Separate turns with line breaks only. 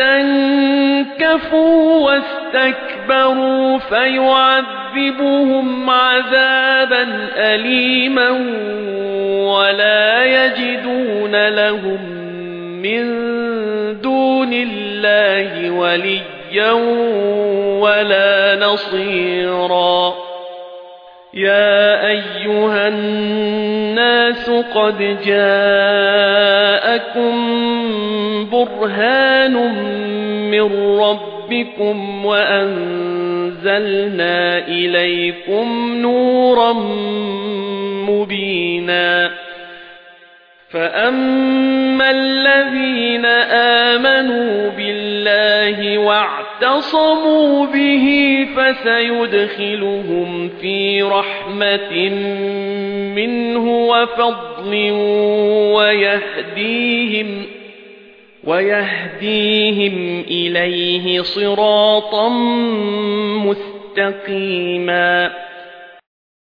اسْتَنكَفُوا وَاسْتَكْبَرُوا فَيُعَذِّبُهُمْ عَذَابًا أَلِيمًا وَلَا يَجِدُونَ لَهُم مِّن دُونِ اللَّهِ وَلِيًّا وَلَا نَصِيرًا يَا أَيُّهَا النَّاسُ قَدْ جَاءَكُم بُرْهَانٌ مِّن رَّبِّكُمْ وَأَنزَلْنَا إِلَيْكُمْ نُورًا مُّبِينًا. فَأَمَّا الَّذِينَ آمَنُوا بِاللَّهِ وَاعْتَصَمُوا بِهِ فَسَيُدْخِلُهُمْ فِي رَحْمَةٍ مِّنْهُ وَفَضْلٍ وَيَهْدِيهِمْ وَيَهْدِيهِمْ إِلَيْهِ صِرَاطًا مُسْتَقِيمًا